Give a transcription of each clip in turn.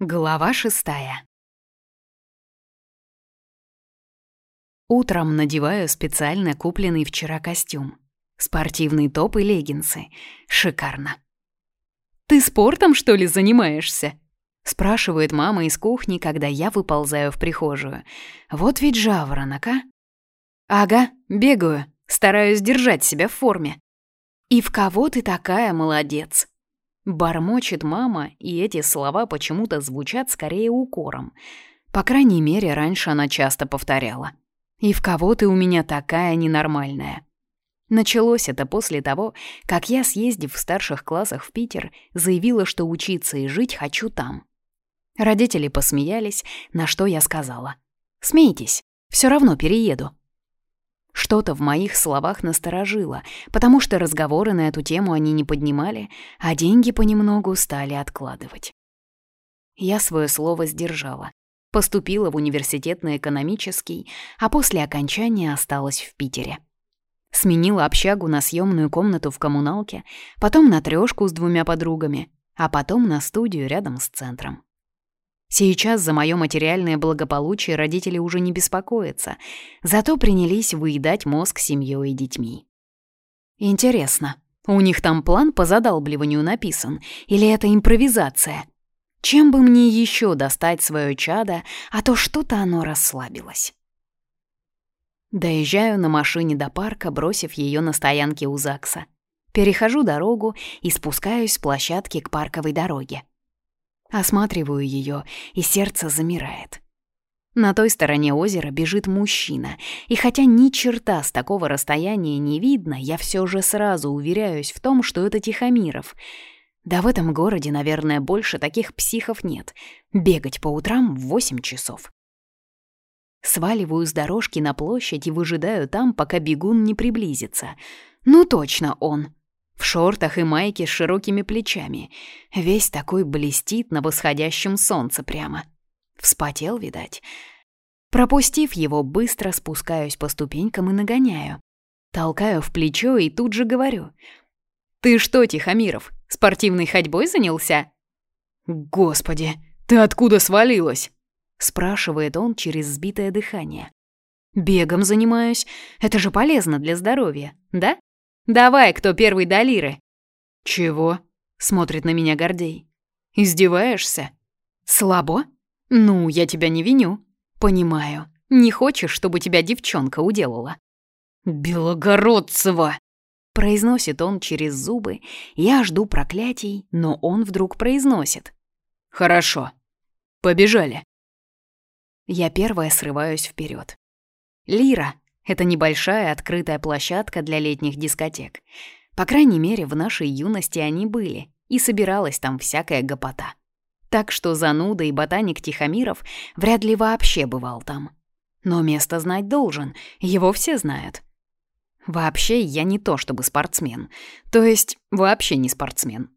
Глава шестая. Утром надеваю специально купленный вчера костюм. Спортивный топ и леггинсы. Шикарно. «Ты спортом, что ли, занимаешься?» Спрашивает мама из кухни, когда я выползаю в прихожую. Вот ведь жаворонок, а? Ага, бегаю, стараюсь держать себя в форме. И в кого ты такая молодец? Бормочет мама, и эти слова почему-то звучат скорее укором. По крайней мере, раньше она часто повторяла. «И в кого ты у меня такая ненормальная?» Началось это после того, как я, съездив в старших классах в Питер, заявила, что учиться и жить хочу там. Родители посмеялись, на что я сказала. «Смейтесь, все равно перееду». Что-то в моих словах насторожило, потому что разговоры на эту тему они не поднимали, а деньги понемногу стали откладывать. Я свое слово сдержала. Поступила в университет на экономический, а после окончания осталась в Питере. Сменила общагу на съемную комнату в коммуналке, потом на трешку с двумя подругами, а потом на студию рядом с центром. Сейчас за мое материальное благополучие родители уже не беспокоятся, зато принялись выедать мозг семьей и детьми. Интересно, у них там план по задалбливанию написан, или это импровизация? Чем бы мне еще достать свое чадо, а то что-то оно расслабилось. Доезжаю на машине до парка, бросив ее на стоянке у ЗАГСа. Перехожу дорогу и спускаюсь с площадки к парковой дороге. Осматриваю ее, и сердце замирает. На той стороне озера бежит мужчина, и хотя ни черта с такого расстояния не видно, я все же сразу уверяюсь в том, что это Тихомиров. Да в этом городе, наверное, больше таких психов нет. Бегать по утрам в восемь часов. Сваливаю с дорожки на площадь и выжидаю там, пока бегун не приблизится. Ну точно он. В шортах и майке с широкими плечами. Весь такой блестит на восходящем солнце прямо. Вспотел, видать. Пропустив его, быстро спускаюсь по ступенькам и нагоняю. Толкаю в плечо и тут же говорю. «Ты что, Тихомиров, спортивной ходьбой занялся?» «Господи, ты откуда свалилась?» Спрашивает он через сбитое дыхание. «Бегом занимаюсь. Это же полезно для здоровья, да?» Давай, кто первый до лиры. Чего? Смотрит на меня Гордей. Издеваешься? Слабо? Ну, я тебя не виню. Понимаю. Не хочешь, чтобы тебя девчонка уделала. Белогородцева! Произносит он через зубы. Я жду проклятий, но он вдруг произносит. Хорошо. Побежали. Я первая срываюсь вперед. Лира, это небольшая открытая площадка для летних дискотек. По крайней мере, в нашей юности они были, и собиралась там всякая гопота. Так что зануда и ботаник Тихомиров вряд ли вообще бывал там. Но место знать должен, его все знают. Вообще, я не то чтобы спортсмен. То есть, вообще не спортсмен.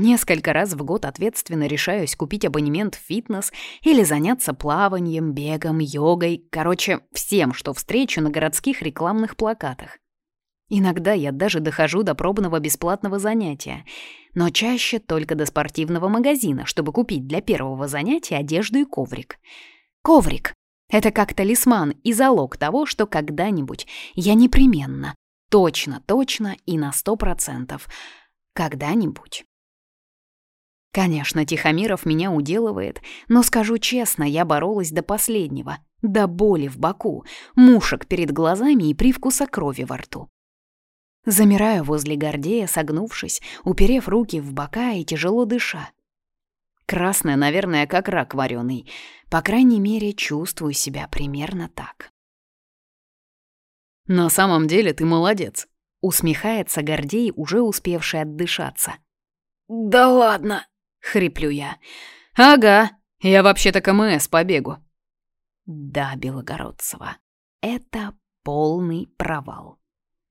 Несколько раз в год ответственно решаюсь купить абонемент в фитнес или заняться плаванием, бегом, йогой, короче, всем, что встречу на городских рекламных плакатах. Иногда я даже дохожу до пробного бесплатного занятия, но чаще только до спортивного магазина, чтобы купить для первого занятия одежду и коврик. Коврик — это как талисман и залог того, что когда-нибудь я непременно, точно-точно и на сто процентов, когда-нибудь Конечно, Тихомиров меня уделывает, но скажу честно, я боролась до последнего, до боли в боку, мушек перед глазами и привкуса крови во рту. Замираю возле Гордея, согнувшись, уперев руки в бока и тяжело дыша. Красная, наверное, как рак вареный. По крайней мере, чувствую себя примерно так. «На самом деле ты молодец», — усмехается Гордей, уже успевший отдышаться. «Да ладно!» — хриплю я. «Ага, я вообще-то КМС по бегу». Да, Белогородцева, это полный провал.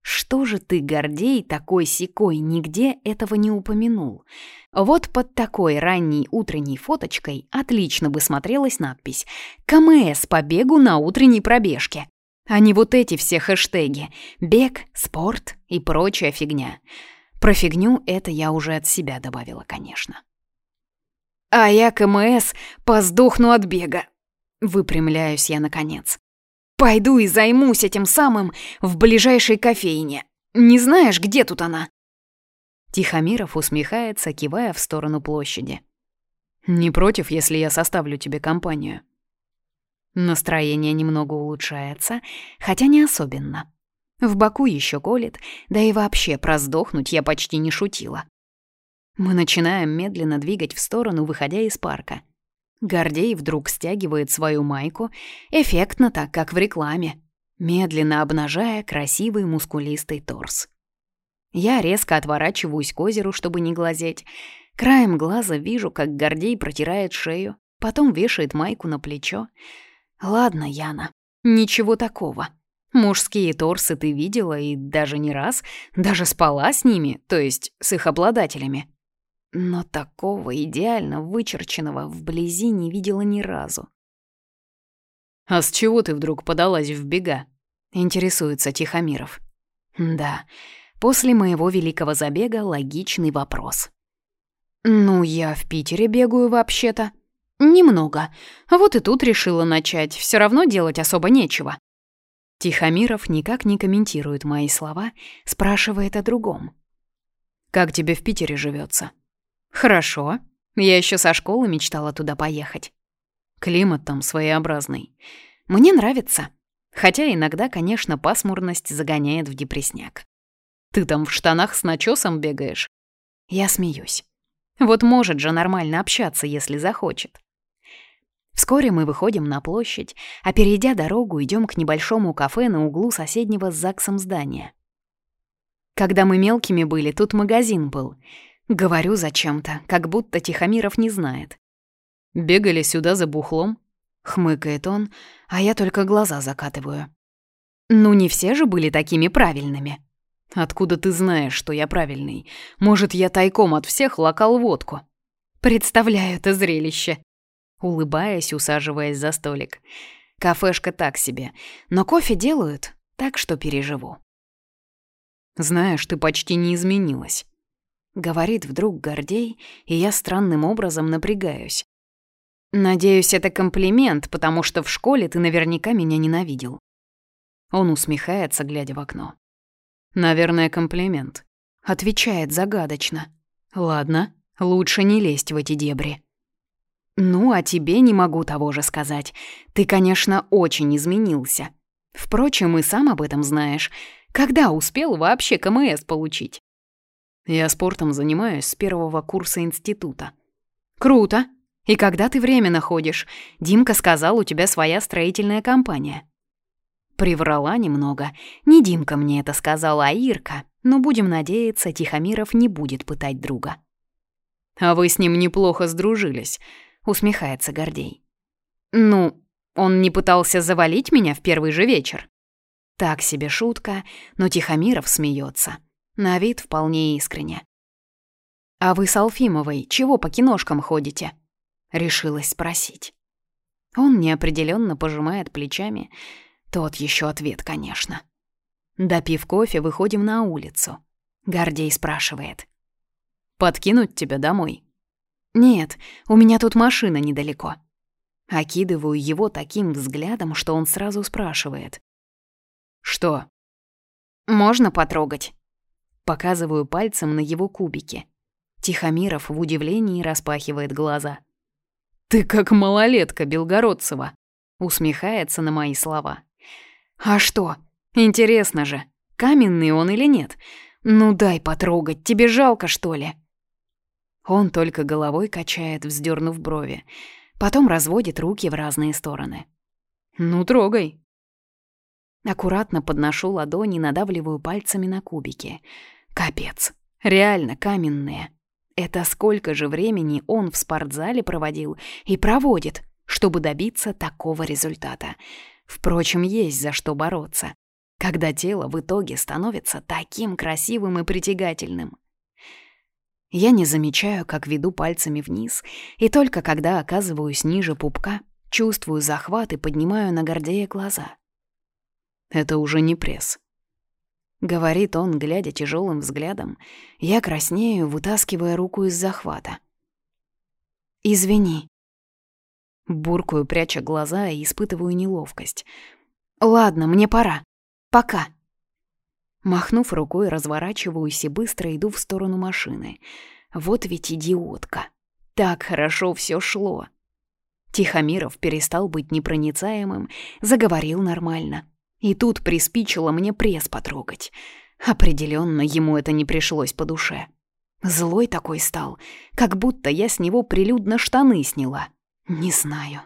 Что же ты, Гордей, такой секой нигде этого не упомянул? Вот под такой ранней утренней фоточкой отлично бы смотрелась надпись «КМС по бегу на утренней пробежке». А не вот эти все хэштеги «бег», «спорт» и прочая фигня. Про фигню это я уже от себя добавила, конечно. А я КМС поздохну от бега. Выпрямляюсь я наконец. Пойду и займусь этим самым в ближайшей кофейне. Не знаешь, где тут она?» Тихомиров усмехается, кивая в сторону площади. «Не против, если я составлю тебе компанию?» Настроение немного улучшается, хотя не особенно. В боку еще колет, да и вообще про сдохнуть я почти не шутила. Мы начинаем медленно двигать в сторону, выходя из парка. Гордей вдруг стягивает свою майку, эффектно так, как в рекламе, медленно обнажая красивый мускулистый торс. Я резко отворачиваюсь к озеру, чтобы не глазеть. Краем глаза вижу, как Гордей протирает шею, потом вешает майку на плечо. «Ладно, Яна, ничего такого. Мужские торсы ты видела и даже не раз, даже спала с ними, то есть с их обладателями. Но такого идеально вычерченного вблизи не видела ни разу. «А с чего ты вдруг подалась в бега?» — интересуется Тихомиров. «Да, после моего великого забега логичный вопрос». «Ну, я в Питере бегаю вообще-то. Немного. Вот и тут решила начать, все равно делать особо нечего». Тихомиров никак не комментирует мои слова, спрашивает о другом. «Как тебе в Питере живется? «Хорошо. Я еще со школы мечтала туда поехать. Климат там своеобразный. Мне нравится. Хотя иногда, конечно, пасмурность загоняет в депресняк. Ты там в штанах с начесом бегаешь?» Я смеюсь. Вот может же нормально общаться, если захочет. Вскоре мы выходим на площадь, а перейдя дорогу, идем к небольшому кафе на углу соседнего с ЗАГСом здания. Когда мы мелкими были, тут магазин был — Говорю зачем-то, как будто Тихомиров не знает. «Бегали сюда за бухлом?» — хмыкает он, а я только глаза закатываю. «Ну, не все же были такими правильными». «Откуда ты знаешь, что я правильный? Может, я тайком от всех локал водку?» «Представляю это зрелище», — улыбаясь, усаживаясь за столик. «Кафешка так себе, но кофе делают, так что переживу». «Знаешь, ты почти не изменилась». Говорит вдруг Гордей, и я странным образом напрягаюсь. Надеюсь, это комплимент, потому что в школе ты наверняка меня ненавидел. Он усмехается, глядя в окно. Наверное, комплимент. Отвечает загадочно. Ладно, лучше не лезть в эти дебри. Ну, а тебе не могу того же сказать. Ты, конечно, очень изменился. Впрочем, и сам об этом знаешь. Когда успел вообще КМС получить? Я спортом занимаюсь с первого курса института. Круто. И когда ты время находишь? Димка сказал, у тебя своя строительная компания. Приврала немного. Не Димка мне это сказала, а Ирка. Но будем надеяться, Тихомиров не будет пытать друга. А вы с ним неплохо сдружились, усмехается Гордей. Ну, он не пытался завалить меня в первый же вечер. Так себе шутка, но Тихомиров смеется. На вид вполне искренне. «А вы с Алфимовой чего по киношкам ходите?» Решилась спросить. Он неопределенно пожимает плечами. Тот еще ответ, конечно. Допив кофе, выходим на улицу. Гордей спрашивает. «Подкинуть тебя домой?» «Нет, у меня тут машина недалеко». Окидываю его таким взглядом, что он сразу спрашивает. «Что?» «Можно потрогать?» Показываю пальцем на его кубики. Тихомиров в удивлении распахивает глаза. «Ты как малолетка Белгородцева!» Усмехается на мои слова. «А что? Интересно же, каменный он или нет? Ну дай потрогать, тебе жалко, что ли?» Он только головой качает, вздернув брови. Потом разводит руки в разные стороны. «Ну, трогай». Аккуратно подношу ладони, надавливаю пальцами на кубики. Капец. Реально каменные. Это сколько же времени он в спортзале проводил и проводит, чтобы добиться такого результата. Впрочем, есть за что бороться, когда тело в итоге становится таким красивым и притягательным. Я не замечаю, как веду пальцами вниз, и только когда оказываюсь ниже пупка, чувствую захват и поднимаю на Гордея глаза. Это уже не пресс. — говорит он, глядя тяжелым взглядом. Я краснею, вытаскивая руку из захвата. Извини. Буркую, пряча глаза и испытываю неловкость. Ладно, мне пора. Пока. Махнув рукой, разворачиваюсь и быстро иду в сторону машины. Вот ведь идиотка. Так хорошо все шло. Тихомиров перестал быть непроницаемым, заговорил нормально. И тут приспичило мне пресс потрогать. Определенно ему это не пришлось по душе. Злой такой стал, как будто я с него прилюдно штаны сняла. Не знаю.